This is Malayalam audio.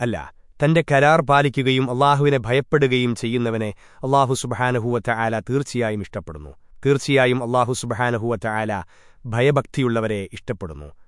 അല്ല തന്റെ കരാർ പാലിക്കുകയും അള്ളാഹുവിനെ ഭയപ്പെടുകയും ചെയ്യുന്നവനെ അള്ളാഹു സുബഹാനഹുവറ്റ ആല തീർച്ചയായും ഇഷ്ടപ്പെടുന്നു. തീർച്ചയായും അള്ളാഹു സുബഹാനഹുവറ്റ ആല ഭയഭക്തിയുള്ളവരെ ഇഷ്ടപ്പെടുന്നു.